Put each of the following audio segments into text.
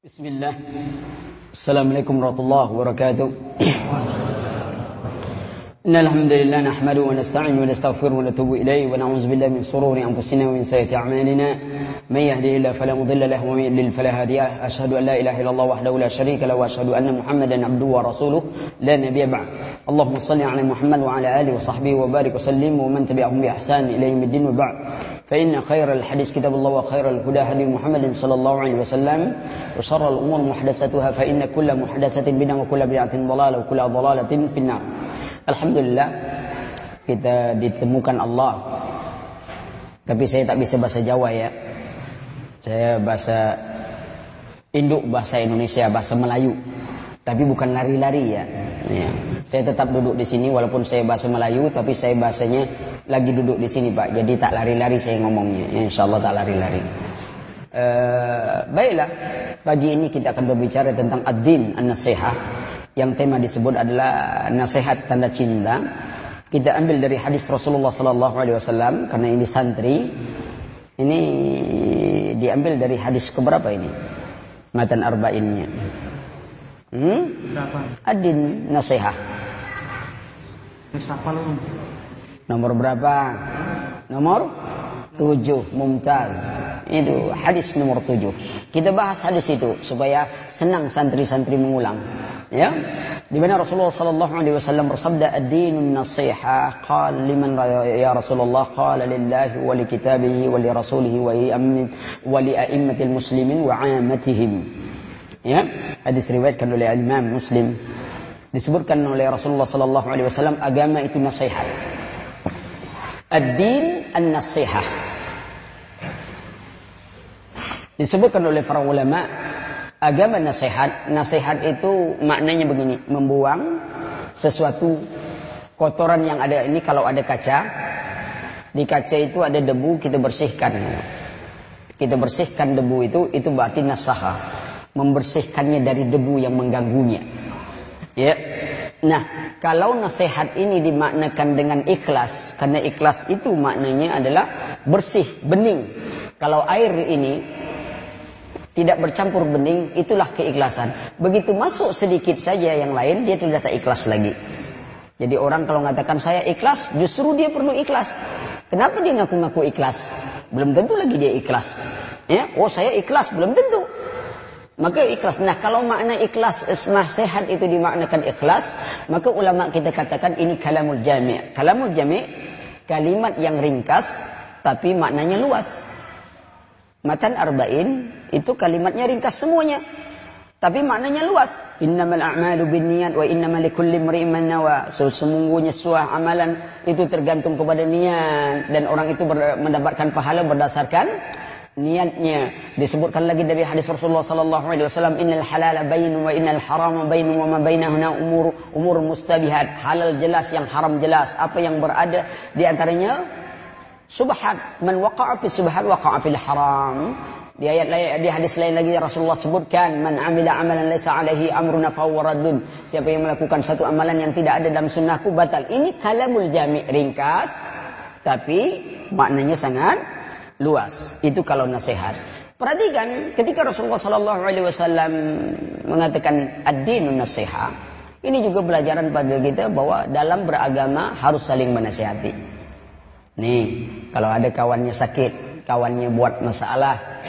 بسم الله. السلام عليكم ورحمة الله وبركاته. إن الحمد لله نحمده ونستعين ونستغفره ونتوب إليه ونعوذ بالله من شرور أنفسنا ومن سيئات أعمالنا. من يهده الله فلا مضل له ومن يضلل فلا هادي له. أشهد أن لا إله إلا الله وحده لا شريك له وأشهد أن محمدا عبده ورسوله. لا نبي بعد. اللهم صل على محمد وعلى آله وصحبه وبارك وسلم ومن تبعهم بإحسان إلى يوم الدين وبعد. فإن خير الحديث كتاب الله وخير الهدى هدي محمد صلى الله عليه وسلم. وشر الأمور محدثاتها فإن كل محدثة بدعة وكل بدعة ضلالة وكل ضلالة في النار. Alhamdulillah kita ditemukan Allah. Tapi saya tak bisa bahasa Jawa ya. Saya bahasa induk bahasa Indonesia, bahasa Melayu. Tapi bukan lari-lari ya. ya. Saya tetap duduk di sini walaupun saya bahasa Melayu tapi saya bahasanya lagi duduk di sini Pak. Jadi tak lari-lari saya ngomongnya. Ya, Insya Allah tak lari-lari. Uh, baiklah, pagi ini kita akan berbicara tentang ad-din an-nasihah yang tema disebut adalah nasihat tanda cinta. Kita ambil dari hadis Rasulullah sallallahu alaihi wasallam karena ini santri. Ini diambil dari hadis keberapa ini? Matan arba'innya. Hmm? Adin nasihat. Nomor berapa? Nomor tujuh Mumtaz. Itu hadis nomor tujuh. Kita bahas hadis itu supaya senang santri-santri mengulang. Ya. Di mana Rasulullah sallallahu alaihi wasallam bersabda ad-dinun nasiha qala liman ya Rasulullah qala lillahi wa li kitabihi wa li rasulihi wa wa li a'immatil muslimin wa 'ammatihim. Ya. Hadis riwayatkan oleh Imam Muslim. Disebutkan oleh Rasulullah sallallahu alaihi wasallam agama itu nasihat. Ad-din an-nasihah. Disebutkan oleh para ulama agama nasihat. Nasihat itu maknanya begini, membuang sesuatu kotoran yang ada ini kalau ada kaca, di kaca itu ada debu kita bersihkan. Kita bersihkan debu itu itu berarti nasaha, membersihkannya dari debu yang mengganggunya. Ya. Nah, kalau nasihat ini dimaknakan dengan ikhlas, karena ikhlas itu maknanya adalah bersih, bening. Kalau air ini tidak bercampur bening, itulah keikhlasan. Begitu masuk sedikit saja yang lain, dia sudah tak ikhlas lagi. Jadi orang kalau mengatakan saya ikhlas, justru dia perlu ikhlas. Kenapa dia ngaku-ngaku ikhlas? Belum tentu lagi dia ikhlas. Ya, oh saya ikhlas, belum tentu. Maka ikhlas. Nah kalau makna ikhlas, nasihat itu dimaknakan ikhlas, maka ulama kita katakan ini kalamul jami'. Kalamul jami' kalimat yang ringkas, tapi maknanya luas. Matan arba'in itu kalimatnya ringkas semuanya. Tapi maknanya luas. Innamal a'malu binniyat wa innamal likulli imri'in nawa. Sesungguhnya sebuah amalan itu tergantung kepada niat dan orang itu mendapatkan pahala berdasarkan niatnya disebutkan lagi dari hadis Rasulullah sallallahu alaihi wasallam innal halala bainu wa innal harama bainu wa ma bainahuna umur umur mustabihat halal jelas yang haram jelas apa yang berada di antaranya subhat man waqa'a fi subhat waqa'a fil haram di ayat di hadis lain lagi Rasulullah sebutkan man amila amalan laisa alaihi amruna fawaradun siapa yang melakukan satu amalan yang tidak ada dalam sunnahku batal ini kalamul jami' ringkas tapi maknanya sangat luas. Itu kalau nasihat. Perhatikan ketika Rasulullah Sallallahu Alaihi Wasallam mengatakan ad-dinun nasihat, ini juga pelajaran pada kita bahwa dalam beragama harus saling menasihati. Nih, kalau ada kawannya sakit, kawannya buat masalah,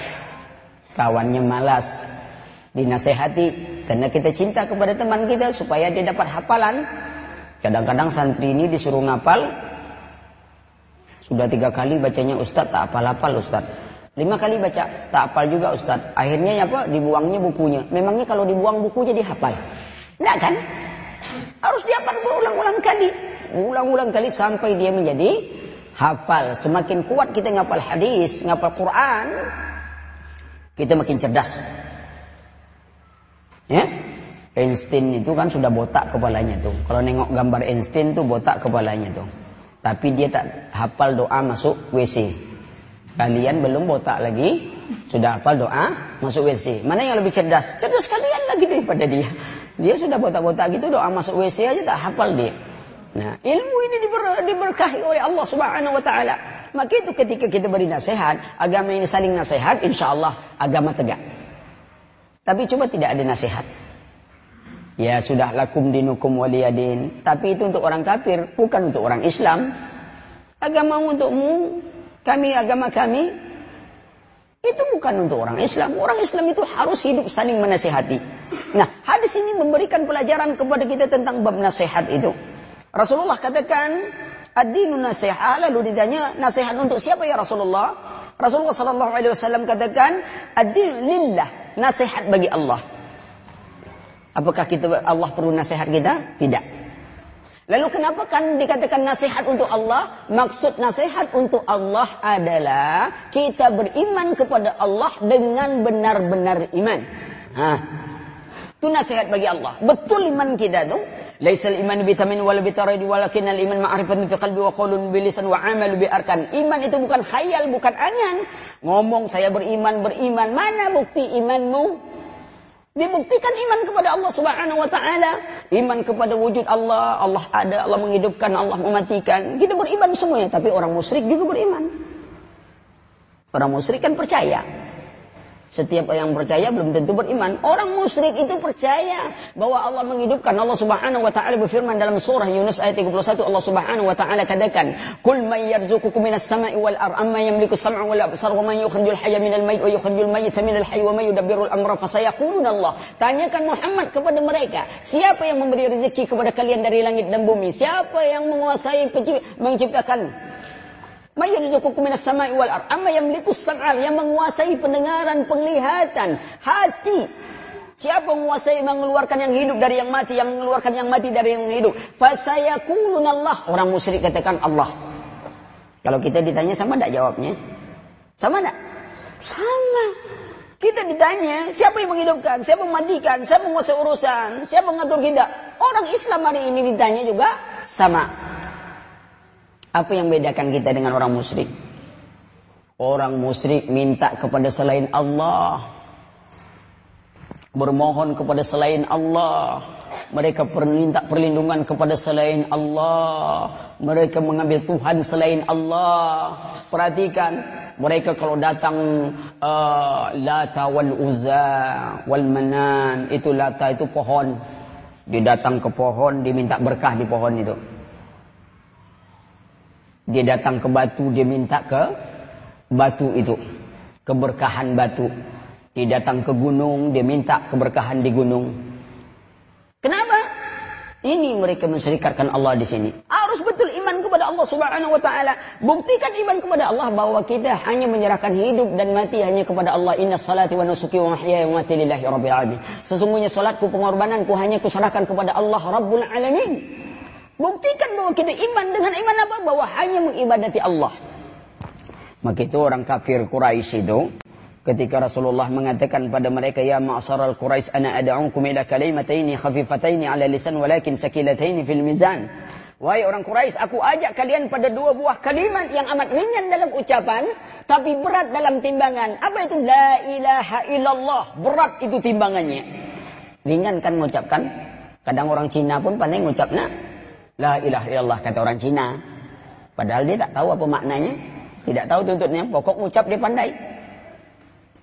kawannya malas, dinasehati karena kita cinta kepada teman kita supaya dia dapat hafalan. Kadang-kadang santri ini disuruh ngapal, sudah tiga kali bacanya Ustaz tak apal-apal Ustaz. Lima kali baca tak apal juga Ustaz. Akhirnya ya apa? Dibuangnya bukunya. Memangnya kalau dibuang buku jadi hafal? Enggak kan? Harus dihafal berulang-ulang kali. Ulang-ulang kali sampai dia menjadi hafal. Semakin kuat kita ngapal hadis, ngapal Quran, kita makin cerdas. Ya? Einstein itu kan sudah botak kepalanya tuh. Kalau nengok gambar Einstein tuh botak kepalanya tuh. Tapi dia tak hafal doa masuk WC. Kalian belum botak lagi, sudah hafal doa masuk WC. Mana yang lebih cerdas? Cerdas kalian lagi daripada dia. Dia sudah botak-botak gitu doa masuk WC aja tak hafal dia. Nah, ilmu ini diber, diberkahi oleh Allah Subhanahu wa taala. Maka itu ketika kita beri nasihat, agama ini saling nasihat, insya Allah agama tegak. Tapi coba tidak ada nasihat. Ya sudah lakum dinukum waliyadin. Tapi itu untuk orang kafir, bukan untuk orang Islam. Agama untukmu, kami agama kami. Itu bukan untuk orang Islam. Orang Islam itu harus hidup saling menasihati. Nah, hadis ini memberikan pelajaran kepada kita tentang bab nasihat itu. Rasulullah katakan, ad-dinu nasihat. Lalu ditanya, nasihat untuk siapa ya Rasulullah? Rasulullah sallallahu alaihi wasallam katakan, ad-dinu lillah, nasihat bagi Allah. Apakah kita Allah perlu nasihat kita? Tidak. Lalu kenapa kan dikatakan nasihat untuk Allah? Maksud nasihat untuk Allah adalah kita beriman kepada Allah dengan benar-benar iman. Hah. Itu nasihat bagi Allah. Betul iman kita tu. Laisal iman bitamin wala bitaridi walakin al iman ma'rifatun fi qalbi wa qawlun bi lisan wa amalu bi arkan. Iman itu bukan khayal, bukan angan. Ngomong saya beriman, beriman. Mana bukti imanmu? Dibuktikan iman kepada Allah Subhanahu wa taala, iman kepada wujud Allah, Allah ada, Allah menghidupkan, Allah mematikan. Kita beriman semuanya, tapi orang musyrik juga beriman. Orang musyrik kan percaya. Setiap yang percaya belum tentu beriman. Orang musyrik itu percaya bahwa Allah menghidupkan. Allah Subhanahu wa taala berfirman dalam surah Yunus ayat 31 Allah Subhanahu wa taala katakan, "Qul may yarzuqukum minas sama'i wal ard amma yamliku as-sam'a wal absar wa man yukhrijul hayya minal mayyit wa yukhrijul mayyita minal hayy wa may yudabbirul amra fasayaquluna Allah." Tanyakan Muhammad kepada mereka, siapa yang memberi rezeki kepada kalian dari langit dan bumi? Siapa yang menguasai menciptakan Mayyarzuqukum minas sama'i wal ard. Amma yamliku sam'al yang menguasai pendengaran, penglihatan, hati. Siapa menguasai mengeluarkan yang hidup dari yang mati, yang mengeluarkan yang mati dari yang hidup? Fasayakulun Allah. Orang musyrik katakan Allah. Kalau kita ditanya sama tidak jawabnya? Sama tidak? Sama. Kita ditanya, siapa yang menghidupkan, siapa mematikan, siapa menguasai urusan, siapa mengatur kita. Orang Islam hari ini ditanya juga sama. Apa yang bedakan kita dengan orang musyrik? Orang musyrik minta kepada selain Allah. Bermohon kepada selain Allah. Mereka minta perlindungan kepada selain Allah. Mereka mengambil Tuhan selain Allah. Perhatikan. Mereka kalau datang uh, Lata wal Uzza wal Manan. Itu Lata itu pohon. Dia datang ke pohon. Dia minta berkah di pohon itu. Dia datang ke batu, dia minta ke batu itu. Keberkahan batu. Dia datang ke gunung, dia minta keberkahan di gunung. Kenapa? Ini mereka menserikatkan Allah di sini. Harus betul iman kepada Allah Subhanahu wa taala. Buktikan iman kepada Allah bahwa kita hanya menyerahkan hidup dan mati hanya kepada Allah. Inna salati wa nusuki wa mahyaya wa mati lillahi rabbil alamin. Sesungguhnya salatku, pengorbananku hanya kuserahkan kepada Allah Rabbul alamin. Buktikan bahwa kita iman dengan iman apa? Bahwa hanya mengibadati Allah. Maka itu orang kafir Quraisy itu ketika Rasulullah mengatakan pada mereka ya ma'saral Quraisy ana ad'ukum ila kalimataini khafifataini ala lisan walakin sakilataini fil mizan. Wahai orang Quraisy, aku ajak kalian pada dua buah kalimat yang amat ringan dalam ucapan, tapi berat dalam timbangan. Apa itu? La ilaha illallah. Berat itu timbangannya. Ringan kan mengucapkan. Kadang orang Cina pun pandai mengucapnya. La ilaha illallah kata orang Cina. Padahal dia tak tahu apa maknanya. Tidak tahu tuntutnya. Pokok ucap dia pandai.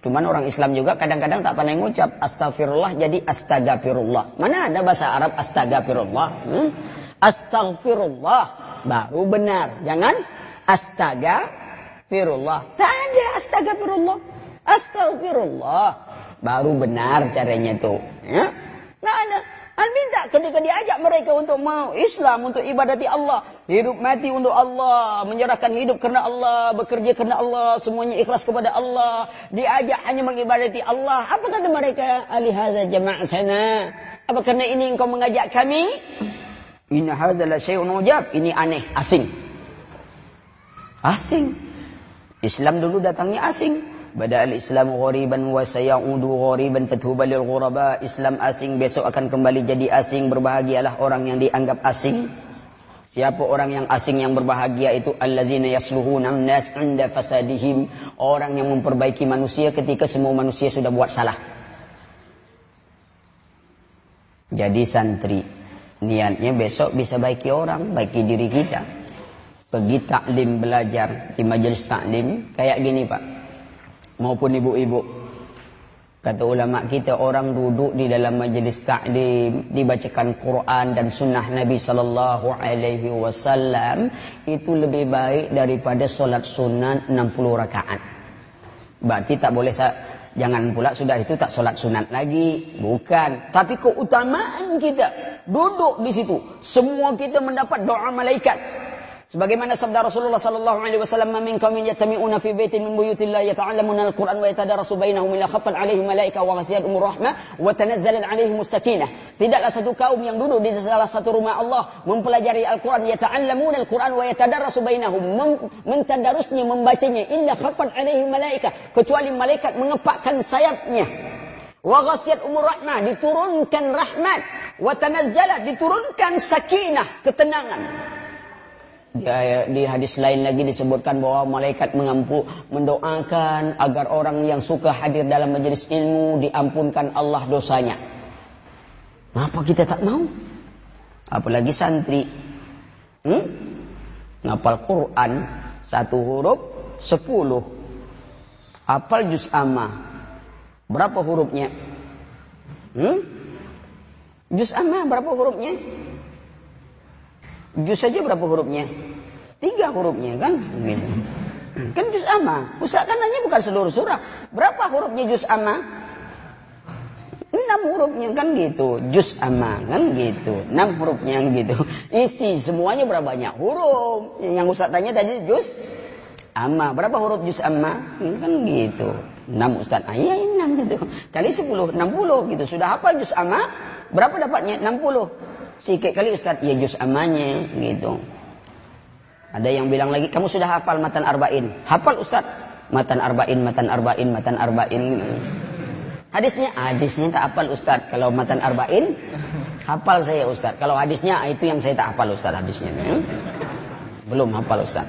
Cuman orang Islam juga kadang-kadang tak pandai ngucap. Astagfirullah jadi astagfirullah. Mana ada bahasa Arab astagfirullah? Hmm? Astagfirullah. Baru benar. Jangan astagfirullah. Tak ada astagfirullah. Astagfirullah. Baru benar caranya itu. Ya? Nggak ada. Al minta ketika diajak mereka untuk mau Islam, untuk ibadati Allah. Hidup mati untuk Allah. Menyerahkan hidup kerana Allah. Bekerja kerana Allah. Semuanya ikhlas kepada Allah. Diajak hanya mengibadati Allah. Apa kata mereka? Alihaza jama'asana. Apa kerana ini engkau mengajak kami? Inna hadza la syai'un ujab. Ini aneh, asing. Asing. Islam dulu datangnya asing. Bada al-Islam ghariban wa sayaudu ghariban fathuba lil ghuraba. Islam asing besok akan kembali jadi asing. Berbahagialah orang yang dianggap asing. Siapa orang yang asing yang berbahagia itu allazina yasluhuna nas 'inda fasadihim. Orang yang memperbaiki manusia ketika semua manusia sudah buat salah. Jadi santri niatnya besok bisa baiki orang, baiki diri kita. Pergi taklim belajar di majelis taklim kayak gini Pak maupun ibu-ibu. Kata ulama kita orang duduk di dalam majlis taklim dibacakan Quran dan sunnah Nabi sallallahu alaihi wasallam itu lebih baik daripada solat sunat 60 rakaat. Berarti tak boleh jangan pula sudah itu tak solat sunat lagi, bukan. Tapi keutamaan kita duduk di situ, semua kita mendapat doa malaikat. Sebagaimana sabda Rasulullah sallallahu alaihi wasallam, "Man minkum yattami'una fi baitin min buyutillah yata'allamuna al-Qur'an wa yatadarasu bainahum ila khaffat alaihim malaika wa ghasiyatuhum rahmah wa tanazzalat alaihim sakinah." Tidaklah satu kaum yang duduk di salah satu rumah Allah mempelajari Al-Qur'an yata'allamuna al-Qur'an wa yatadarasu bainahum mentadarusnya membacanya illa khaffat alaihim malaika kecuali malaikat mengepakkan sayapnya. Wa ghasiyat umur rahmah diturunkan rahmat. Wa tanazzalat diturunkan sakinah ketenangan di, di hadis lain lagi disebutkan bahwa malaikat mengampu mendoakan agar orang yang suka hadir dalam majelis ilmu diampunkan Allah dosanya. Kenapa kita tak mau? Apalagi santri. Hmm? Ngapal Quran satu huruf sepuluh. Apal juz amma. Berapa hurufnya? Hmm? Juz amma berapa hurufnya? Juz saja berapa hurufnya? Tiga hurufnya kan? Gitu. Kan juz amma. Ustaz kan nanya bukan seluruh surah. Berapa hurufnya juz amma? Enam hurufnya kan gitu. Juz amma kan gitu. Enam hurufnya gitu. Isi semuanya berapa banyak huruf? Yang Ustaz tanya tadi juz amma. Berapa huruf juz amma? Kan gitu. Enam Ustaz. Ah, iya enam gitu. Kali sepuluh, enam puluh gitu. Sudah hafal juz amma? Berapa dapatnya? Enam puluh. Sikit kali Ustaz, ya juz amanya gitu. Ada yang bilang lagi, kamu sudah hafal matan arba'in. Hafal Ustaz. Matan arba'in, matan arba'in, matan arba'in. Hadisnya, hadisnya tak hafal Ustaz. Kalau matan arba'in, hafal saya Ustaz. Kalau hadisnya, itu yang saya tak hafal Ustaz hadisnya. Belum hafal Ustaz.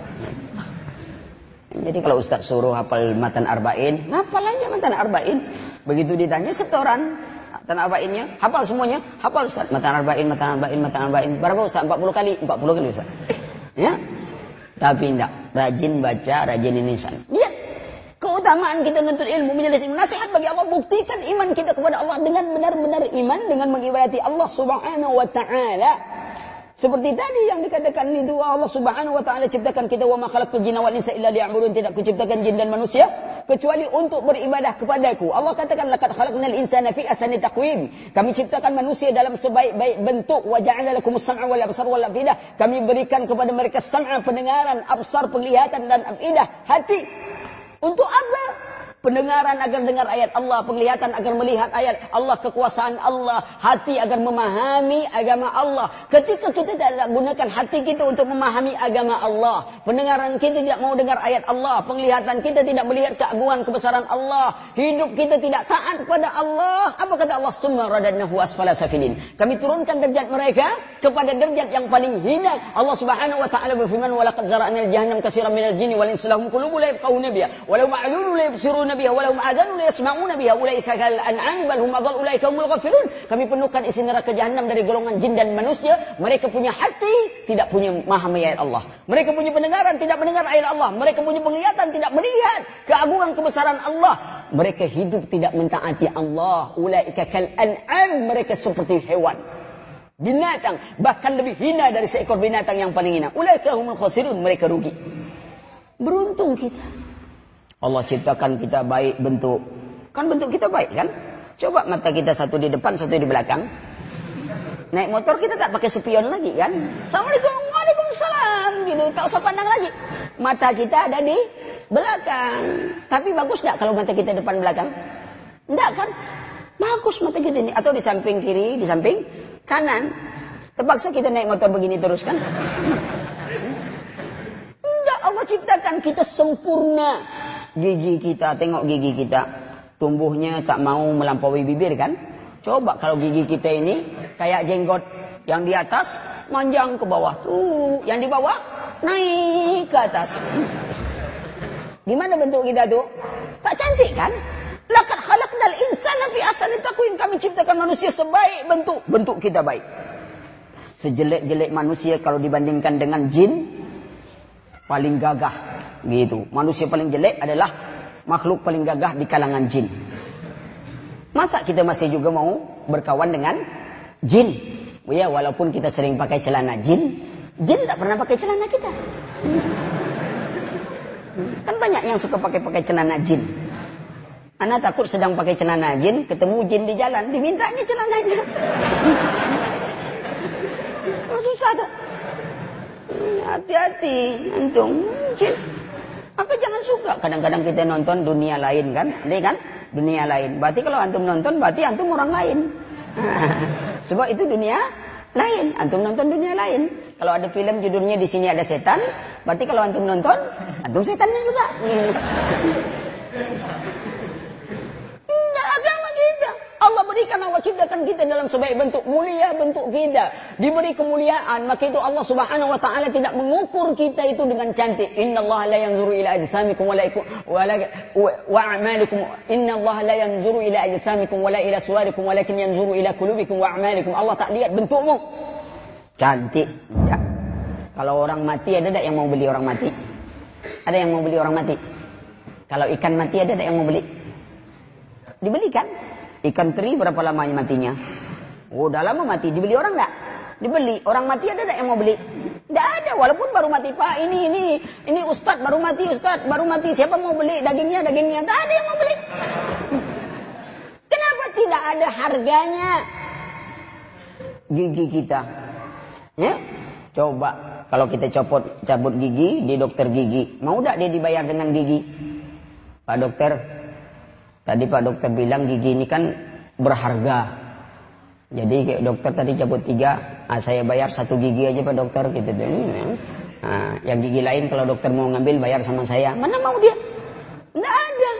Jadi kalau Ustaz suruh hafal matan arba'in, hafal aja matan arba'in. Begitu ditanya setoran, Matan arba'innya, hafal semuanya, hafal Ustaz. Matan arba'in, matan arba'in, matan arba'in. Berapa Ustaz? 40 kali, 40 kali Ustaz. Ya. Tapi tidak, rajin baca, rajin ini sana. Lihat keutamaan kita menuntut ilmu, menjelaskan ilmu. Nasihat bagi Allah, buktikan iman kita kepada Allah dengan benar-benar iman dengan mengibadati Allah Subhanahu wa taala. Seperti tadi yang dikatakan itu Allah Subhanahu wa taala ciptakan kita wa ma khalaqtul jinna wal insa illa liya'budun tidak kuciptakan jin dan manusia kecuali untuk beribadah kepadaku. Allah katakan laqad khalaqnal insana fi ahsani taqwim. Kami ciptakan manusia dalam sebaik-baik bentuk wa ja'alna lakumus sam'a wal absar wal afidah. Kami berikan kepada mereka sam'a pendengaran, absar penglihatan dan afidah, hati. Untuk apa? Pendengaran agar dengar ayat Allah, penglihatan agar melihat ayat Allah, kekuasaan Allah, hati agar memahami agama Allah. Ketika kita tidak gunakan hati kita untuk memahami agama Allah, pendengaran kita tidak mau dengar ayat Allah, penglihatan kita tidak melihat keagungan kebesaran Allah, hidup kita tidak taat kepada Allah, apa kata Allah? Summa radadnahu asfala safilin. Kami turunkan derajat mereka kepada derajat yang paling hina. Allah Subhanahu wa taala berfirman, "Wa laqad zara'na jahannam katsiran minal jinni wal insi lahum qulubun la yafqahuna biha يسمعون بها ولهم آذان يسمعون بها أولئك كالأنعام بل هم أضل أولئك هم الغافلون kami penuhkan isi neraka jahanam dari golongan jin dan manusia mereka punya hati tidak punya memahami ayat Allah mereka punya pendengaran tidak mendengar ayat Allah mereka punya penglihatan tidak melihat keagungan kebesaran Allah mereka hidup tidak mentaati Allah ulaika kal an'am mereka seperti hewan binatang bahkan lebih hina dari seekor binatang yang paling hina ulaika humul khasirun mereka rugi beruntung kita Allah ciptakan kita baik bentuk. Kan bentuk kita baik kan? Coba mata kita satu di depan, satu di belakang. Naik motor kita tak pakai spion lagi kan? Assalamualaikum, waalaikumsalam. Gitu, tak usah pandang lagi. Mata kita ada di belakang. Tapi bagus nggak kalau mata kita depan belakang? Enggak kan? Bagus mata kita ini. Atau di samping kiri, di samping kanan. Terpaksa kita naik motor begini terus kan? Enggak, Allah ciptakan kita sempurna gigi kita, tengok gigi kita. Tumbuhnya tak mau melampaui bibir kan? Coba kalau gigi kita ini kayak jenggot yang di atas manjang ke bawah. Tuh, yang di bawah naik ke atas. Gimana bentuk kita tuh? Tak cantik kan? Laqad khalaqnal insana fi ahsani taqwim. Kami ciptakan manusia sebaik bentuk. Bentuk kita baik. Sejelek-jelek manusia kalau dibandingkan dengan jin paling gagah gitu. Manusia paling jelek adalah makhluk paling gagah di kalangan jin. Masa kita masih juga mau berkawan dengan jin? Ya, walaupun kita sering pakai celana jin, jin tak pernah pakai celana kita. Kan banyak yang suka pakai-pakai celana jin. Anak takut sedang pakai celana jin, ketemu jin di jalan, dimintanya celananya. Susah tuh. Hati-hati, antum. Maka jangan suka. Kadang-kadang kita nonton dunia lain kan, ini kan? Dunia lain. Berarti kalau antum nonton, berarti antum orang lain. Sebab itu dunia lain. Antum nonton dunia lain. Kalau ada film judulnya di sini ada setan, berarti kalau antum nonton, antum setannya juga. Allah berikan Allah ciptakan kita dalam sebaik bentuk mulia bentuk kita. Diberi kemuliaan. Maka itu Allah Subhanahu wa taala tidak mengukur kita itu dengan cantik. Innallaha la yanzuru ila ajsamikum wala wala wa a'malikum innallaha la yanzuru ila ajsamikum wala ila suwarikum walakin yanzuru ila qulubikum wa a'malikum. Allah tak lihat bentukmu. Cantik. Ya kalau orang mati ada tak yang mau beli orang mati? Ada yang mau beli orang mati? Kalau ikan mati ada tak yang mau beli? Dibelikan Ikan teri berapa lamanya matinya? Oh, udah lama mati. Dibeli orang enggak? Dibeli. Orang mati ada enggak yang mau beli? Enggak ada. Walaupun baru mati. Pak, ini, ini, ini ustad baru mati, ustad baru mati. Siapa mau beli dagingnya, dagingnya? Enggak ada yang mau beli. Kenapa tidak ada harganya? Gigi kita. Ya? Coba. Kalau kita copot, cabut gigi di dokter gigi. Mau enggak dia dibayar dengan gigi? Pak dokter, Tadi Pak Dokter bilang gigi ini kan berharga. Jadi dokter tadi cabut tiga, nah, saya bayar satu gigi aja Pak Dokter gitu. Nah, yang gigi lain kalau dokter mau ngambil bayar sama saya. Mana mau dia? Tidak ada.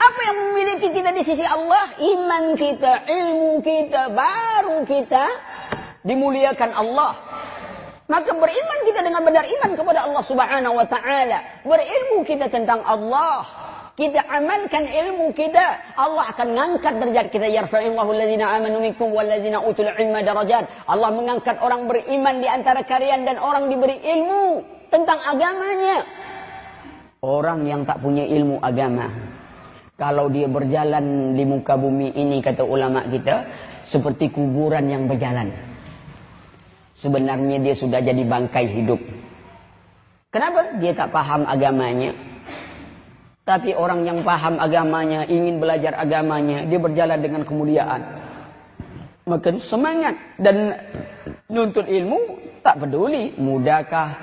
Apa yang memiliki kita di sisi Allah? Iman kita, ilmu kita, baru kita dimuliakan Allah. Maka beriman kita dengan benar iman kepada Allah Subhanahu wa taala. Berilmu kita tentang Allah kita amalkan ilmu kita, Allah akan mengangkat derajat kita. Yarfa'illahu allazina amanu minkum wallazina utul ilma darajat. Allah mengangkat orang beriman di antara kalian dan orang diberi ilmu tentang agamanya. Orang yang tak punya ilmu agama, kalau dia berjalan di muka bumi ini kata ulama kita seperti kuburan yang berjalan. Sebenarnya dia sudah jadi bangkai hidup. Kenapa? Dia tak paham agamanya. Tapi orang yang paham agamanya, ingin belajar agamanya, dia berjalan dengan kemuliaan. Maka semangat dan nuntut ilmu tak peduli mudakah,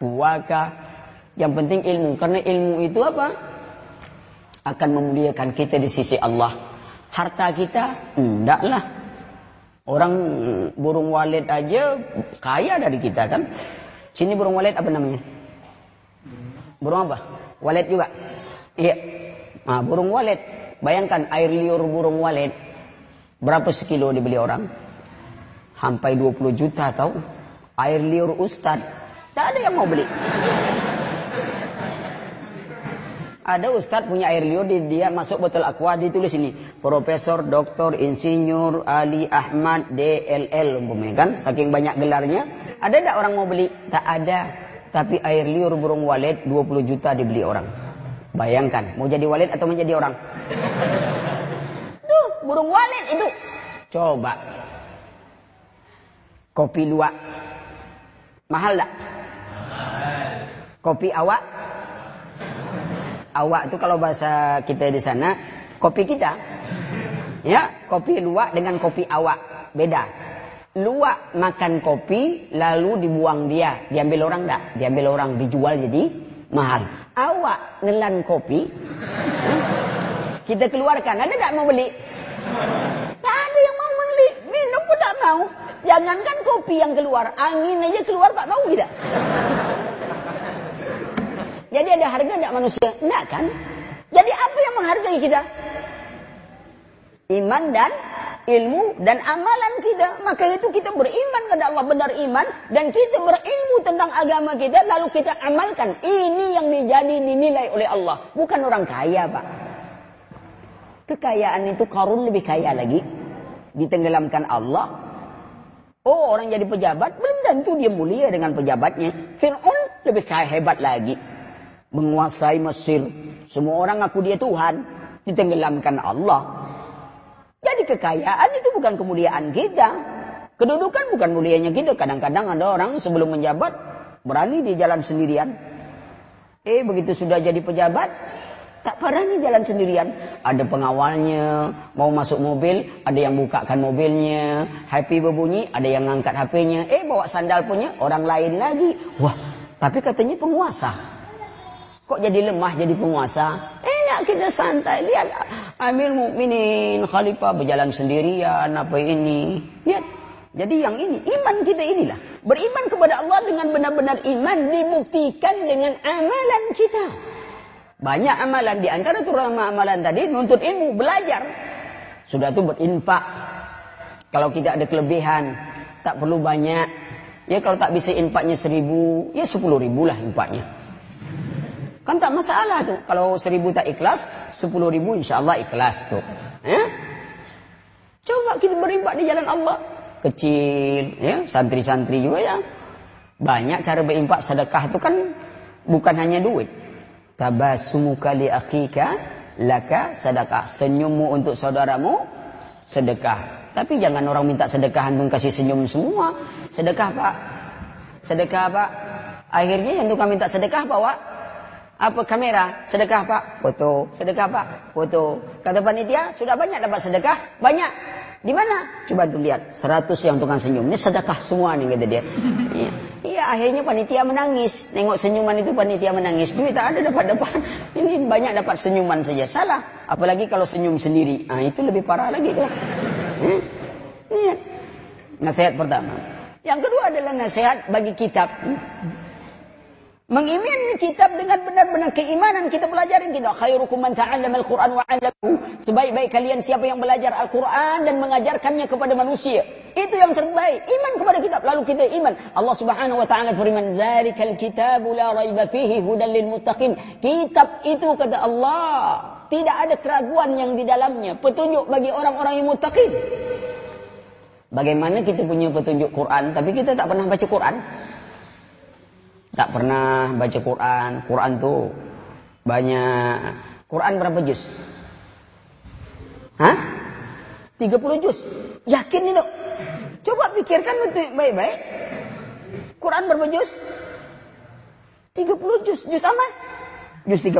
tuakah, yang penting ilmu karena ilmu itu apa? Akan memuliakan kita di sisi Allah. Harta kita endaklah. Orang burung walet aja kaya dari kita kan. Sini burung walet apa namanya? Burung apa? Walet juga. Iya. Nah, burung walet. Bayangkan air liur burung walet. Berapa sekilo dibeli orang? Sampai 20 juta tahu. Air liur ustad. Tak ada yang mau beli. Ada ustad punya air liur, dia masuk botol aqua, ditulis ini. Profesor, doktor, insinyur, Ali Ahmad, DLL. Kan, saking banyak gelarnya. Ada tak orang mau beli? Tak ada. Tapi air liur burung walet 20 juta dibeli orang. Bayangkan, mau jadi walid atau menjadi orang? Tuh, burung walid itu. Coba. Kopi luak. Mahal tak? Kopi awak? Awak itu kalau bahasa kita di sana, kopi kita. Ya, kopi luak dengan kopi awak. Beda. Luak makan kopi, lalu dibuang dia. Diambil orang tak? Diambil orang, dijual jadi mahal awak nelan kopi, kita keluarkan. Ada tak mau beli? Tak ada yang mau beli. Minum pun tak mau. Jangankan kopi yang keluar, angin aja keluar tak mau kita. Jadi ada harga tak manusia? Tidak kan? Jadi apa yang menghargai kita? Iman dan ilmu dan amalan kita. Maka itu kita beriman kepada Allah benar iman dan kita berilmu tentang agama kita lalu kita amalkan. Ini yang dijadi dinilai oleh Allah, bukan orang kaya, Pak. Kekayaan itu karun lebih kaya lagi. Ditenggelamkan Allah. Oh, orang jadi pejabat belum tentu dia mulia dengan pejabatnya. Fir'aun lebih kaya hebat lagi. Menguasai Mesir. Semua orang ngaku dia Tuhan. Ditenggelamkan Allah. Kekayaan itu bukan kemuliaan kita. Kedudukan bukan mulianya kita. Kadang-kadang ada orang sebelum menjabat berani di jalan sendirian. Eh begitu sudah jadi pejabat, tak berani jalan sendirian. Ada pengawalnya, mau masuk mobil, ada yang bukakan mobilnya, happy berbunyi, ada yang ngangkat HP-nya. Eh bawa sandal punya, orang lain lagi. Wah, tapi katanya penguasa. Kok jadi lemah jadi penguasa? Enak kita santai. Lihat Amir Mukminin Khalifah berjalan sendirian apa ini. Lihat jadi yang ini, iman kita inilah. Beriman kepada Allah dengan benar-benar iman dibuktikan dengan amalan kita. Banyak amalan, di antara terutama amalan tadi, nuntut ilmu, belajar. Sudah itu berinfak. Kalau kita ada kelebihan, tak perlu banyak. Ya kalau tak bisa infaknya seribu, ya sepuluh ribu lah infaknya. Kan tak masalah tuh. Kalau seribu tak ikhlas, sepuluh ribu insya Allah ikhlas tuh. Eh? Coba kita berinfak di jalan Allah kecil, ya santri-santri juga ya. Banyak cara berimpak sedekah itu kan bukan hanya duit. Tabasumuka li akhika laka sedekah. Senyummu untuk saudaramu sedekah. Tapi jangan orang minta sedekah antum kasih senyum semua. Sedekah Pak. Sedekah Pak. Akhirnya yang tukang minta sedekah bawa apa kamera? Sedekah Pak. Foto. Sedekah Pak. Foto. Kata panitia, sudah banyak dapat sedekah? Banyak. Di mana? Coba tuh lihat, 100 yang tukang senyum. Ini sedekah semua nih kata dia. Iya, iya akhirnya panitia menangis. Nengok senyuman itu panitia menangis. Duit tak ada dapat-dapat. Ini banyak dapat senyuman saja. Salah. Apalagi kalau senyum sendiri. Ah itu lebih parah lagi tuh. Hmm? Nasihat pertama. Yang kedua adalah nasihat bagi kitab. Mengimani kitab dengan benar-benar keimanan kita pelajarin kita. Khairukum man ta'allama al-Qur'an wa 'allamahu. Sebaik-baik kalian siapa yang belajar Al-Qur'an dan mengajarkannya kepada manusia. Itu yang terbaik. Iman kepada kitab. Lalu kita iman. Allah Subhanahu wa taala firman, "Zalikal kitabu la raiba fihi hudan lil muttaqin." Kitab itu kata Allah, tidak ada keraguan yang di dalamnya, petunjuk bagi orang-orang yang muttaqin. Bagaimana kita punya petunjuk Quran tapi kita tak pernah baca Quran? Tak pernah baca Quran. Quran tuh banyak. Quran berapa juz? Hah? 30 juz. Yakin itu? Coba pikirkan baik-baik. Quran berapa juz? 30 juz. Juz sama? Juz 30.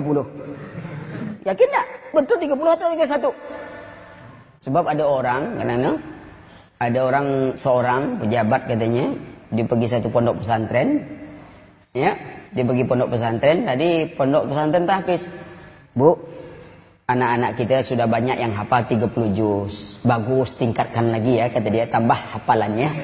Yakin tak? Betul 30 atau 31? Sebab ada orang, karena ada orang seorang pejabat katanya, dia pergi satu pondok pesantren, ya dibagi pondok pesantren. Tadi pondok pesantren tahfiz bu anak-anak kita sudah banyak yang hafal 30 juz. Bagus tingkatkan lagi ya kata dia. Tambah hafalannya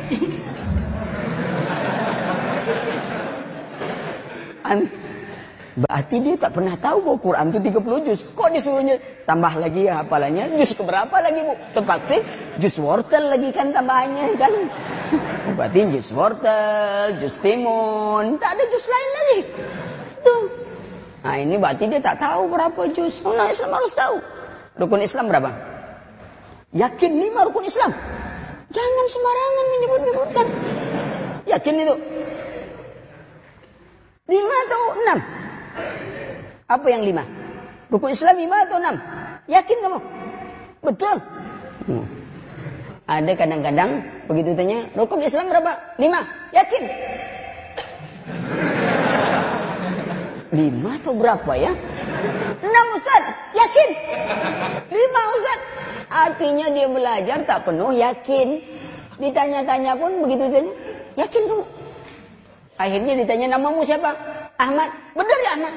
Berarti dia tak pernah tahu bahwa Quran itu 30 juz. Kok disuruhnya tambah lagi ya hafalannya? Juz keberapa lagi bu? Terpakti juz wortel lagi kan tambahannya kan? Berarti juz wortel, juz timun, tak ada juz lain lagi. Tuh. Nah ini berarti dia tak tahu berapa juz. Nah Islam harus tahu. Rukun Islam berapa? Yakin lima rukun Islam. Jangan sembarangan menyebut-nyebutkan. Yakin itu? Lima atau enam? Apa yang lima? Rukun Islam lima atau enam? Yakin kamu? Betul. Hmm. Ada kadang-kadang begitu tanya, rukun Islam berapa? Lima. Yakin? Lima atau berapa ya? Enam Ustaz. Yakin? Lima Ustaz. Artinya dia belajar tak penuh yakin. Ditanya-tanya pun begitu tanya. Yakin kamu? Akhirnya ditanya namamu siapa? Ahmad. Benar ya Ahmad?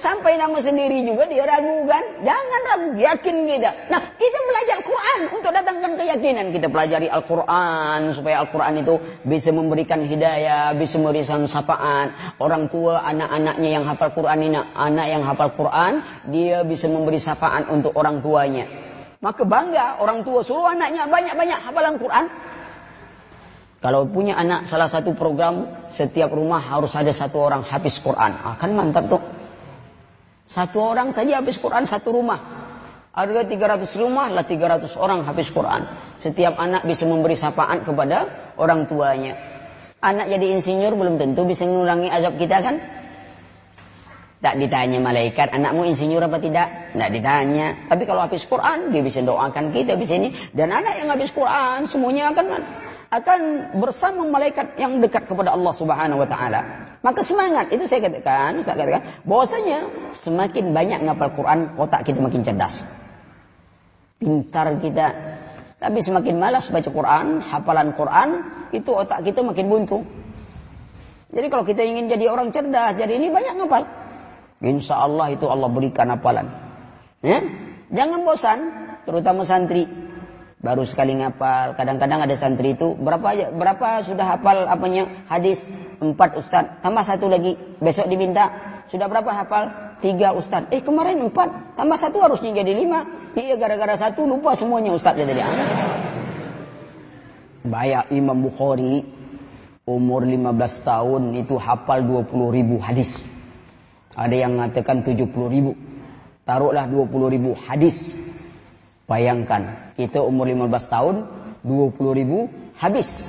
Sampai nama sendiri juga dia ragu kan? Jangan ragu, yakin kita. Nah, kita belajar Quran untuk datangkan keyakinan. Kita pelajari Al-Quran supaya Al-Quran itu bisa memberikan hidayah, bisa memberikan sapaan. Orang tua, anak-anaknya yang hafal Quran ini, anak yang hafal Quran, dia bisa memberi sapaan untuk orang tuanya. Maka bangga orang tua suruh anaknya banyak-banyak hafalan Quran. Kalau punya anak salah satu program setiap rumah harus ada satu orang habis Quran. Akan ah, kan mantap tuh. Satu orang saja habis Quran satu rumah. Ada 300 rumah lah 300 orang habis Quran. Setiap anak bisa memberi sapaan kepada orang tuanya. Anak jadi insinyur belum tentu bisa mengulangi azab kita kan? Tak ditanya malaikat, anakmu insinyur apa tidak? Tidak ditanya. Tapi kalau habis Quran, dia bisa doakan kita di sini. Dan anak yang habis Quran, semuanya akan akan bersama malaikat yang dekat kepada Allah Subhanahu wa taala. Maka semangat itu saya katakan, saya katakan bahwasanya semakin banyak ngapal Quran, otak kita makin cerdas. Pintar kita. Tapi semakin malas baca Quran, hafalan Quran, itu otak kita makin buntu. Jadi kalau kita ingin jadi orang cerdas, jadi ini banyak ngapal. Insya Allah itu Allah berikan hafalan. Ya? Jangan bosan, terutama santri. Baru sekali ngapal. Kadang-kadang ada santri itu berapa berapa sudah hafal apanya hadis empat ustad. Tambah satu lagi. Besok diminta sudah berapa hafal? Tiga ustad. Eh kemarin empat. Tambah satu harusnya jadi lima. Iya gara-gara satu lupa semuanya ustad jadi. Bayar Imam Bukhari umur 15 tahun itu hafal 20 ribu hadis. Ada yang mengatakan 70 ribu. Taruhlah 20 ribu hadis. Bayangkan, kita umur 15 tahun, 20 ribu habis.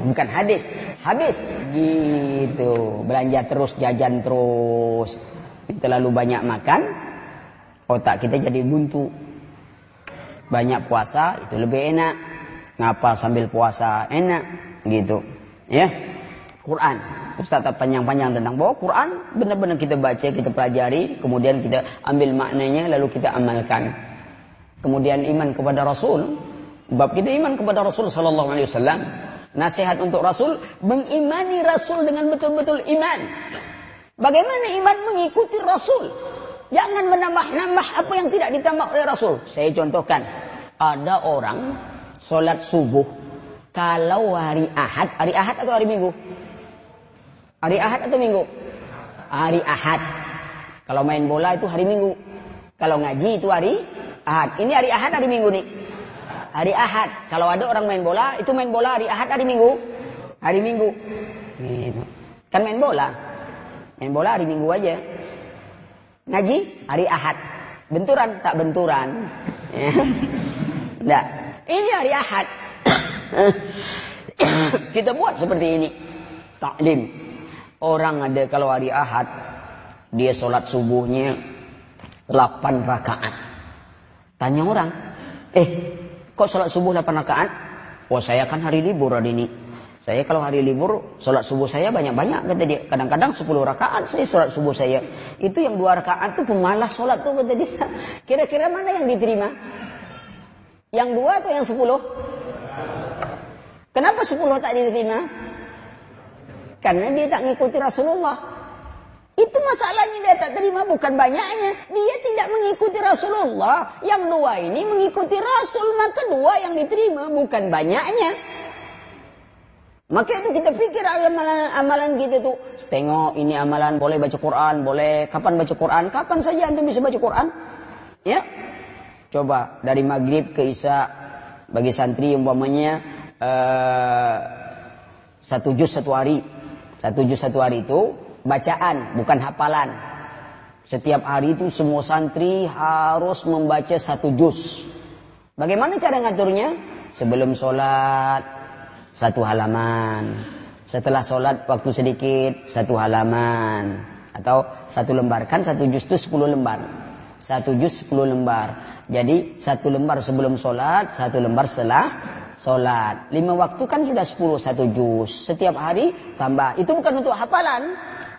Bukan hadis, habis. Gitu. Belanja terus, jajan terus. Terlalu banyak makan, otak kita jadi buntu. Banyak puasa, itu lebih enak. Ngapa sambil puasa, enak. Gitu. Ya, Quran. Ustaz panjang-panjang tentang bahwa Quran benar-benar kita baca, kita pelajari, kemudian kita ambil maknanya lalu kita amalkan. Kemudian iman kepada Rasul, bab kita iman kepada Rasul sallallahu alaihi wasallam. Nasihat untuk Rasul, mengimani Rasul dengan betul-betul iman. Bagaimana iman mengikuti Rasul? Jangan menambah-nambah apa yang tidak ditambah oleh Rasul. Saya contohkan, ada orang solat subuh kalau hari Ahad, hari Ahad atau hari Minggu? Hari Ahad atau Minggu? Hari Ahad. Kalau main bola itu hari Minggu. Kalau ngaji itu hari Ahad. Ini hari Ahad hari Minggu nih. Hari Ahad. Kalau ada orang main bola, itu main bola hari Ahad hari Minggu. Hari Minggu. Gitu. Kan main bola. Main bola hari Minggu aja. Ngaji hari Ahad. Benturan tak benturan. Enggak. Ini hari Ahad. Kita buat seperti ini. Taklim. Orang ada kalau hari Ahad dia sholat subuhnya 8 rakaat. Tanya orang, eh kok sholat subuh 8 rakaat? Oh saya kan hari libur hari ini. Saya kalau hari libur sholat subuh saya banyak-banyak kata dia. Kadang-kadang 10 rakaat saya sholat subuh saya. Itu yang dua rakaat tuh pemalas sholat tuh kata dia. Kira-kira mana yang diterima? Yang dua atau yang sepuluh? Kenapa sepuluh tak diterima? Karena dia tak mengikuti Rasulullah. Itu masalahnya dia tak terima bukan banyaknya. Dia tidak mengikuti Rasulullah. Yang dua ini mengikuti Rasul. Maka dua yang diterima bukan banyaknya. Maka itu kita pikir amalan-amalan kita tuh. Tengok ini amalan boleh baca Quran. Boleh kapan baca Quran. Kapan saja antum bisa baca Quran. Ya. Coba dari maghrib ke isya. Bagi santri umpamanya. Uh, satu juz satu hari satu juz satu hari itu bacaan, bukan hafalan. Setiap hari itu semua santri harus membaca satu juz. Bagaimana cara ngaturnya? Sebelum sholat, satu halaman. Setelah sholat, waktu sedikit, satu halaman. Atau satu lembar. Kan satu juz itu sepuluh lembar. Satu juz sepuluh lembar. Jadi satu lembar sebelum sholat, satu lembar setelah sholat. Lima waktu kan sudah sepuluh satu juz. Setiap hari tambah. Itu bukan untuk hafalan.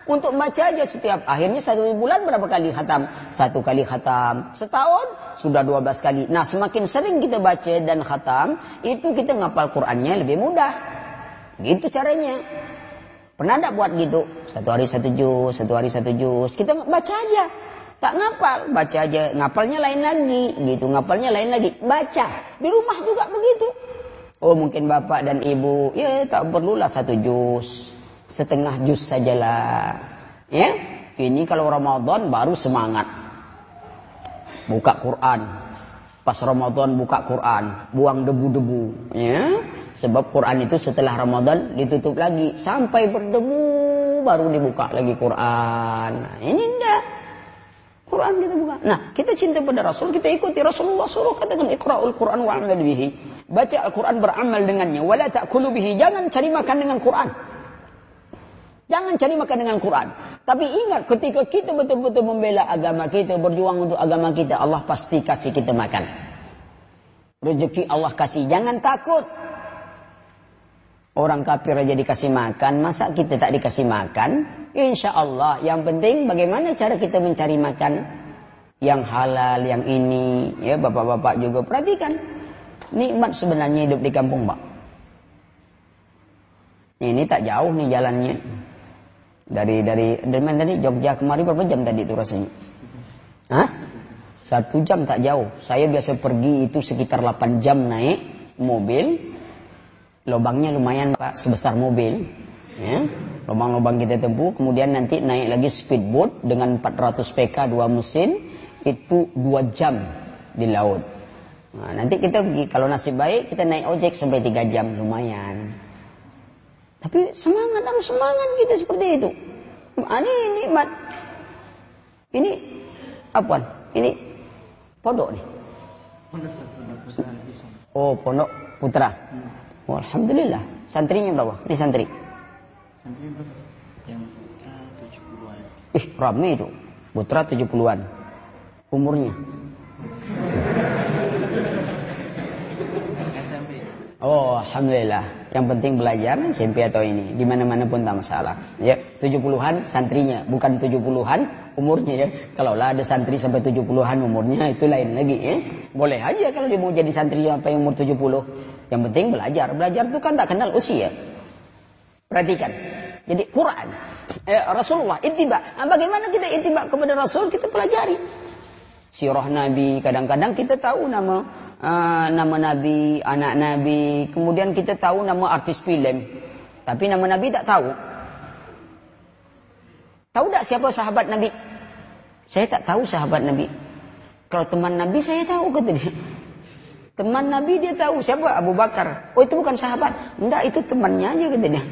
Untuk baca aja setiap akhirnya satu bulan berapa kali khatam? Satu kali khatam. Setahun sudah dua belas kali. Nah semakin sering kita baca dan khatam, itu kita ngapal Qur'annya lebih mudah. Gitu caranya. Pernah tidak buat gitu? Satu hari satu juz, satu hari satu juz. Kita baca aja. Tak ngapal, baca aja. Ngapalnya lain lagi, gitu. Ngapalnya lain lagi. Baca. Di rumah juga begitu. Oh mungkin bapak dan ibu, ya tak perlulah satu jus, setengah jus sajalah. Ya, ini kalau Ramadan baru semangat. Buka Quran. Pas Ramadan buka Quran, buang debu-debu. Ya, sebab Quran itu setelah Ramadan ditutup lagi. Sampai berdebu baru dibuka lagi Quran. Nah, ini enggak. Quran kita buka. Nah, kita cinta pada Rasul, kita ikuti Rasulullah suruh katakan Iqra'ul Quran wa bihi. Baca Al-Quran beramal dengannya. Wala ta'kulu bihi. Jangan cari makan dengan Quran. Jangan cari makan dengan Quran. Tapi ingat ketika kita betul-betul membela agama kita, berjuang untuk agama kita, Allah pasti kasih kita makan. Rezeki Allah kasih. Jangan takut. Orang kafir aja dikasih makan, masa kita tak dikasih makan? Insya Allah. Yang penting bagaimana cara kita mencari makan yang halal, yang ini. Ya, bapak-bapak juga perhatikan. Nikmat sebenarnya hidup di kampung, Pak. Ini tak jauh nih jalannya. Dari dari dari mana tadi Jogja kemari berapa jam tadi itu rasanya? Hah? Satu jam tak jauh. Saya biasa pergi itu sekitar 8 jam naik mobil. Lubangnya lumayan pak, sebesar mobil. Ya. Lubang-lubang kita tempuh. Kemudian nanti naik lagi speedboat dengan 400 PK dua mesin. Itu dua jam di laut. Nah, nanti kita pergi, kalau nasib baik kita naik ojek sampai 3 jam. Lumayan. Tapi semangat harus semangat kita seperti itu. Ah, ini nikmat. Ini apa? Ini pondok nih. Oh, pondok putra. Oh, Alhamdulillah. Santrinya berapa? Ini santri. Santri berapa? Yang putra 70-an. Ih, rame itu. Putra 70-an. Umurnya? Oh, alhamdulillah. Yang penting belajar SMP atau ini, di mana-mana pun tak masalah. Ya, 70-an santrinya, bukan 70-an umurnya ya. Kalau lah ada santri sampai 70-an umurnya itu lain lagi ya. Boleh aja kalau dia mau jadi santri sampai umur 70. Yang penting belajar. Belajar itu kan tak kenal usia. Perhatikan. Jadi Quran, eh, Rasulullah, ittiba. Nah, bagaimana kita ittiba kepada Rasul? Kita pelajari. Sirah Nabi, kadang-kadang kita tahu nama uh, nama Nabi, anak Nabi. Kemudian kita tahu nama artis film. Tapi nama Nabi tak tahu. Tahu tak siapa sahabat Nabi? Saya tak tahu sahabat Nabi. Kalau teman Nabi saya tahu kata dia. Teman Nabi dia tahu siapa Abu Bakar. Oh itu bukan sahabat. Enggak itu temannya aja kata dia.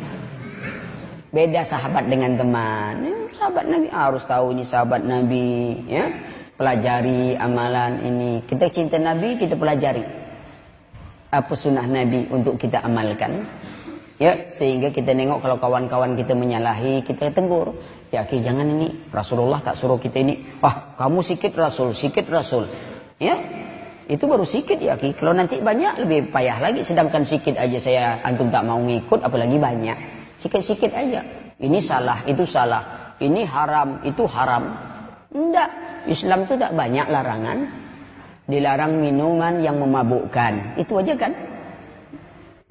Beda sahabat dengan teman. Sahabat Nabi harus tahu ini sahabat Nabi. Ya pelajari amalan ini. Kita cinta Nabi, kita pelajari. Apa sunnah Nabi untuk kita amalkan. Ya, sehingga kita nengok kalau kawan-kawan kita menyalahi, kita tegur. Ya, ki jangan ini. Rasulullah tak suruh kita ini. Ah, kamu sikit Rasul, sikit Rasul. Ya, itu baru sikit ya ki. Kalau nanti banyak lebih payah lagi. Sedangkan sikit aja saya antum tak mau ngikut, apalagi banyak. Sikit-sikit aja. Ini salah, itu salah. Ini haram, itu haram. Enggak. Islam itu tak banyak larangan. Dilarang minuman yang memabukkan. Itu aja kan?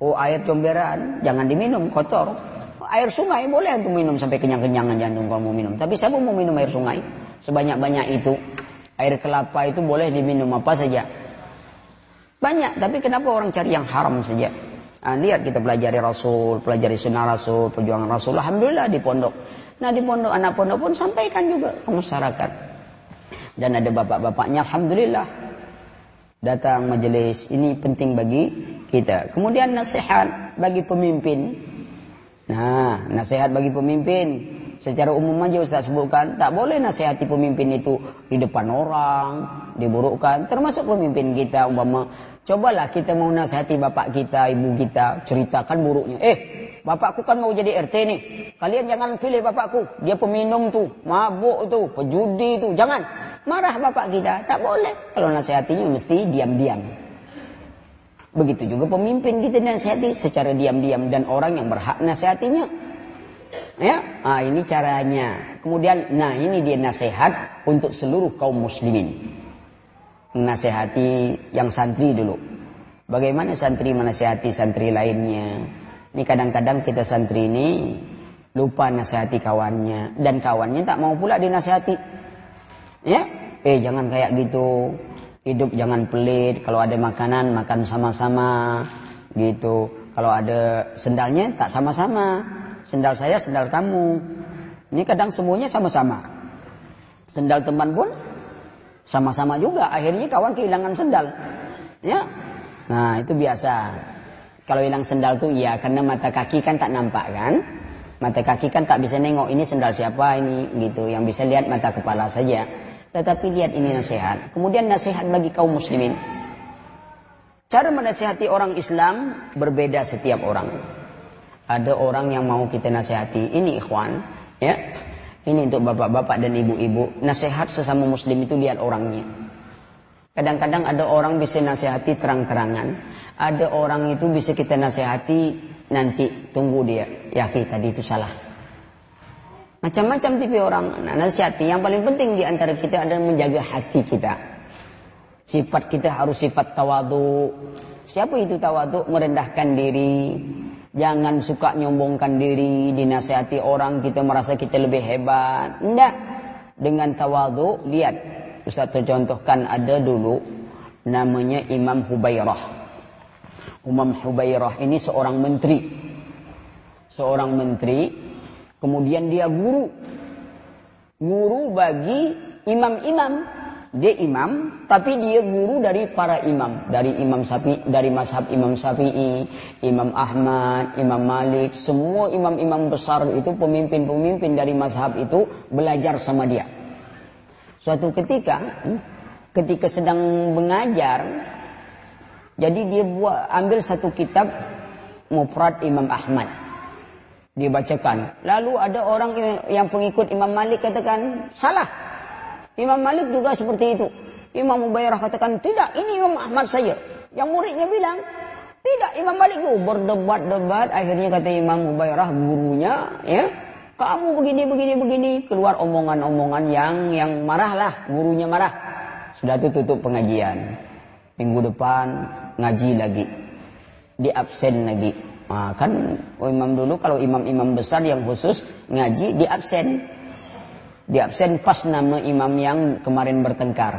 Oh air comberan, jangan diminum, kotor. Air sungai boleh untuk minum sampai kenyang-kenyangan jantung kamu minum. Tapi siapa mau minum air sungai? Sebanyak-banyak itu. Air kelapa itu boleh diminum apa saja. Banyak, tapi kenapa orang cari yang haram saja? Nah, lihat kita pelajari Rasul, pelajari sunnah Rasul, perjuangan Rasul. Alhamdulillah di pondok. Nah di pondok anak pondok pun sampaikan juga ke masyarakat. Dan ada bapak-bapaknya Alhamdulillah. Datang majelis. Ini penting bagi kita. Kemudian nasihat bagi pemimpin. Nah nasihat bagi pemimpin. Secara umum aja Ustaz sebutkan. Tak boleh nasihati pemimpin itu di depan orang. Diburukkan. Termasuk pemimpin kita umpama. Cobalah kita mau nasihati bapak kita, ibu kita. Ceritakan buruknya. Eh bapakku kan mau jadi RT nih. Kalian jangan pilih bapakku. Dia peminum tuh, mabuk tuh, pejudi tuh. Jangan. Marah bapak kita, tak boleh. Kalau nasihatinya mesti diam-diam. Begitu juga pemimpin kita nasihati secara diam-diam dan orang yang berhak nasihatinya. Ya, ah ini caranya. Kemudian, nah ini dia nasihat untuk seluruh kaum muslimin. Nasihati yang santri dulu. Bagaimana santri menasihati santri lainnya? Ini kadang-kadang kita santri ini lupa nasihati kawannya dan kawannya tak mau pula dinasihati. Ya, eh jangan kayak gitu. Hidup jangan pelit. Kalau ada makanan makan sama-sama gitu. Kalau ada sendalnya tak sama-sama. Sendal saya, sendal kamu. Ini kadang semuanya sama-sama. Sendal teman pun sama-sama juga. Akhirnya kawan kehilangan sendal. Ya. Nah, itu biasa. Kalau hilang sendal tuh ya karena mata kaki kan tak nampak kan. Mata kaki kan tak bisa nengok ini sendal siapa ini gitu. Yang bisa lihat mata kepala saja. Tetapi lihat ini nasihat. Kemudian nasihat bagi kaum muslimin. Cara menasihati orang Islam berbeda setiap orang. ada orang yang mau kita nasihati. Ini ikhwan, ya. Ini untuk bapak-bapak dan ibu-ibu. Nasihat sesama muslim itu lihat orangnya. Kadang-kadang ada orang bisa nasihati terang-terangan. Ada orang itu bisa kita nasihati nanti tunggu dia. Ya kita tadi itu salah. Macam-macam tipe orang nasihati. Yang paling penting di antara kita adalah menjaga hati kita. Sifat kita harus sifat tawadu. Siapa itu tawadu? Merendahkan diri, Jangan suka nyombongkan diri, dinasihati orang, kita merasa kita lebih hebat. Tidak. Dengan tawadu, lihat. Ustaz contohkan ada dulu namanya Imam Hubairah. Imam Hubairah ini seorang menteri. Seorang menteri, kemudian dia guru. Guru bagi imam-imam. Dia imam, tapi dia guru dari para imam, dari imam Sapi, dari mazhab Imam Syafi'i, Imam Ahmad, Imam Malik, semua imam-imam besar itu pemimpin-pemimpin dari mazhab itu belajar sama dia. Suatu ketika, hmm, ketika sedang mengajar, jadi dia buat ambil satu kitab Mufrad Imam Ahmad. Dia bacakan. Lalu ada orang yang pengikut Imam Malik katakan, salah. Imam Malik juga seperti itu. Imam Mubayrah katakan, tidak, ini Imam Ahmad saja. Yang muridnya bilang, tidak, Imam Malik itu berdebat-debat. Akhirnya kata Imam Mubayrah, gurunya, ya, kamu begini, begini, begini. Keluar omongan-omongan yang yang marahlah, gurunya marah. Sudah itu tutup pengajian. Minggu depan ngaji lagi. Di absen lagi. Nah, kan imam dulu kalau imam-imam besar yang khusus ngaji di absen. Di absen pas nama imam yang kemarin bertengkar.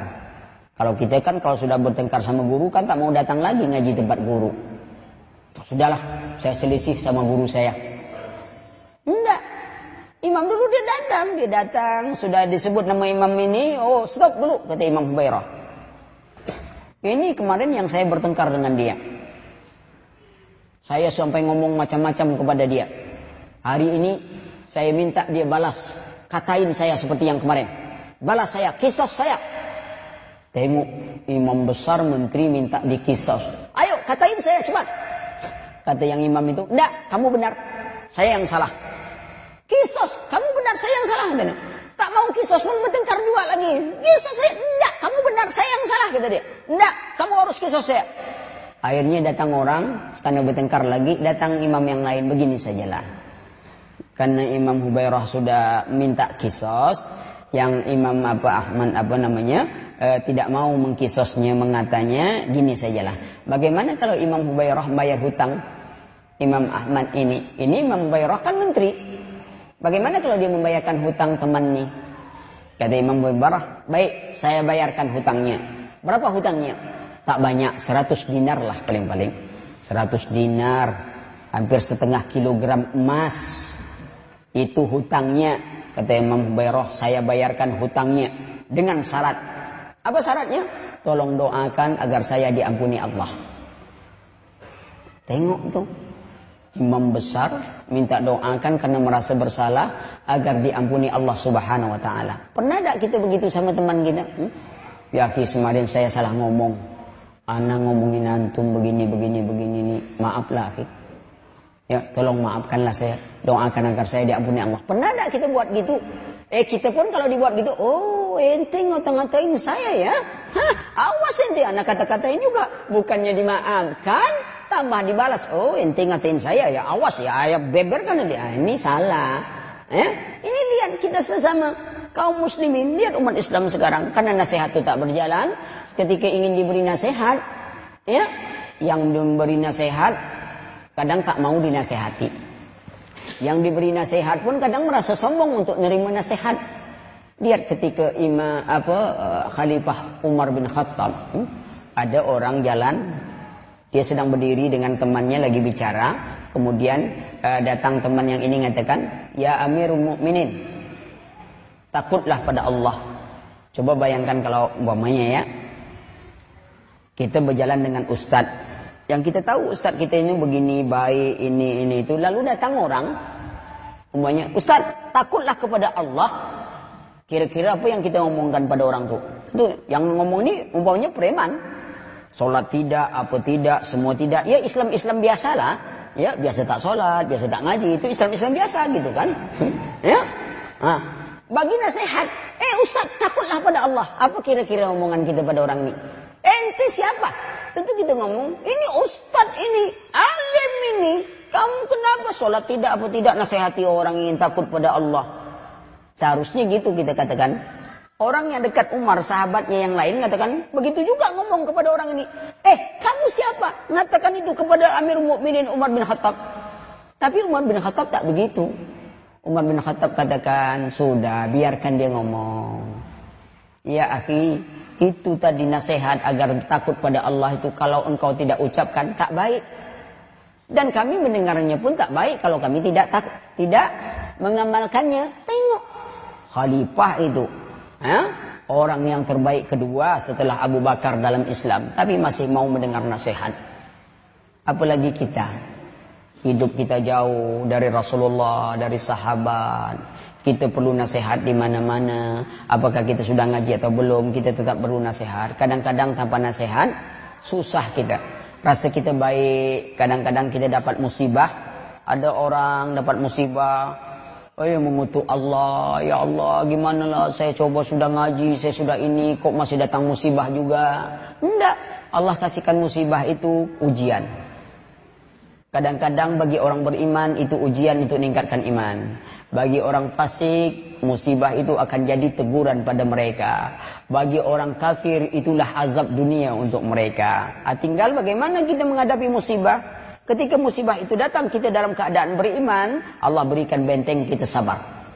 Kalau kita kan kalau sudah bertengkar sama guru kan tak mau datang lagi ngaji tempat guru. Sudahlah, saya selisih sama guru saya. Enggak. Imam dulu dia datang, dia datang, sudah disebut nama imam ini, oh stop dulu, kata Imam Hubairah. Ini kemarin yang saya bertengkar dengan dia. Saya sampai ngomong macam-macam kepada dia. Hari ini saya minta dia balas katain saya seperti yang kemarin. Balas saya, kisos saya. Tengok imam besar menteri minta dikisos. Ayo katain saya cepat. Kata yang imam itu, enggak, kamu benar. Saya yang salah. Kisos, kamu benar, saya yang salah. Katanya. Tak mau kisos pun bertengkar dua lagi. Kisos saya, enggak, kamu benar, saya yang salah. Kata dia. Enggak, kamu harus kisos saya. Akhirnya datang orang, karena bertengkar lagi, datang imam yang lain. Begini sajalah. Karena Imam Hubairah sudah minta kisos, yang Imam apa Ahmad apa namanya e, tidak mau mengkisosnya mengatanya gini sajalah. Bagaimana kalau Imam Hubairah bayar hutang Imam Ahmad ini? Ini Imam Hubairah kan menteri. Bagaimana kalau dia membayarkan hutang temannya? Kata Imam Hubairah, baik saya bayarkan hutangnya. Berapa hutangnya? Tak banyak, 100 dinar lah paling-paling. 100 dinar, hampir setengah kilogram emas. Itu hutangnya. Kata Imam Hubairah, saya bayarkan hutangnya. Dengan syarat. Apa syaratnya? Tolong doakan agar saya diampuni Allah. Tengok tuh. Imam besar minta doakan karena merasa bersalah agar diampuni Allah Subhanahu wa taala. Pernah tak kita begitu sama teman kita? Hmm? Ya akhi semarin saya salah ngomong. Ana ngomongin antum begini begini begini nih. Maaflah akhi. Ya, tolong maafkanlah saya. Doakan agar saya diampuni Allah. Pernah tidak kita buat gitu? Eh, kita pun kalau dibuat gitu, oh, ente ngata-ngatain saya ya. Hah, awas ente, anak kata-katain juga. Bukannya dimaafkan, tambah dibalas. Oh, ente ngatain saya ya, awas ya, ayah beber kan nanti. Ah, ini salah. Eh, ini lihat kita sesama kaum muslimin. Lihat umat Islam sekarang. Karena nasihat itu tak berjalan. Ketika ingin diberi nasihat, ya, yang memberi nasihat kadang tak mau dinasehati. Yang diberi nasihat pun kadang merasa sombong untuk menerima nasihat. Lihat ketika ima apa uh, Khalifah Umar bin Khattab, hmm, ada orang jalan, dia sedang berdiri dengan temannya lagi bicara, kemudian uh, datang teman yang ini mengatakan, "Ya Amirul Mukminin, takutlah pada Allah." Coba bayangkan kalau umpamanya ya, kita berjalan dengan ustadz yang kita tahu Ustaz kita ini begini baik ini ini itu. Lalu datang orang umpamanya Ustaz takutlah kepada Allah. Kira-kira apa yang kita ngomongkan pada orang tuh itu yang ngomong ini umpamanya preman sholat tidak apa tidak semua tidak ya Islam Islam biasalah ya biasa tak sholat, biasa tak ngaji, itu Islam-Islam biasa gitu kan. ya. Nah, bagi nasihat, eh Ustaz takutlah pada Allah. Apa kira-kira omongan kita pada orang ini? Ente siapa? Tentu kita ngomong, ini Ustaz ini, alim ini. Kamu kenapa sholat tidak apa tidak nasihati orang yang takut pada Allah? Seharusnya gitu kita katakan. Orang yang dekat Umar, sahabatnya yang lain mengatakan begitu juga ngomong kepada orang ini. Eh, kamu siapa? Mengatakan itu kepada Amir Mukminin Umar bin Khattab. Tapi Umar bin Khattab tak begitu. Umar bin Khattab katakan, sudah biarkan dia ngomong. Ya akhi, itu tadi nasihat agar takut pada Allah itu kalau engkau tidak ucapkan tak baik. Dan kami mendengarnya pun tak baik kalau kami tidak tak, tidak mengamalkannya. Tengok khalifah itu Orang yang terbaik kedua setelah Abu Bakar dalam Islam. Tapi masih mau mendengar nasihat. Apalagi kita. Hidup kita jauh dari Rasulullah, dari sahabat. Kita perlu nasihat di mana-mana. Apakah kita sudah ngaji atau belum, kita tetap perlu nasihat. Kadang-kadang tanpa nasihat, susah kita. Rasa kita baik, kadang-kadang kita dapat musibah. Ada orang dapat musibah, Oh ya mengutuk Allah, ya Allah gimana lah saya coba sudah ngaji, saya sudah ini kok masih datang musibah juga. Enggak, Allah kasihkan musibah itu ujian. Kadang-kadang bagi orang beriman itu ujian itu meningkatkan iman. Bagi orang fasik, musibah itu akan jadi teguran pada mereka. Bagi orang kafir itulah azab dunia untuk mereka. Ah, tinggal bagaimana kita menghadapi musibah. Ketika musibah itu datang kita dalam keadaan beriman, Allah berikan benteng kita sabar.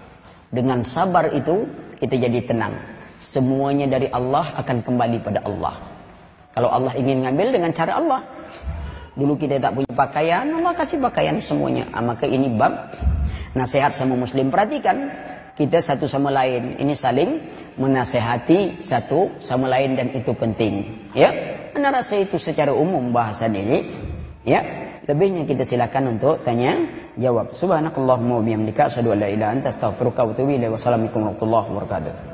Dengan sabar itu kita jadi tenang. Semuanya dari Allah akan kembali pada Allah. Kalau Allah ingin ngambil dengan cara Allah. Dulu kita tak punya pakaian, Allah kasih pakaian semuanya. Ah, maka ini bab nasihat sama muslim. Perhatikan, kita satu sama lain. Ini saling menasehati satu sama lain dan itu penting. Ya, Anda rasa itu secara umum bahasan ini. Ya, Lebihnya kita silakan untuk tanya jawab. Subhanakallahumma wa bihamdika asyhadu an la ilaha anta astaghfiruka wa atubu ilaik. Wassalamualaikum warahmatullahi wabarakatuh.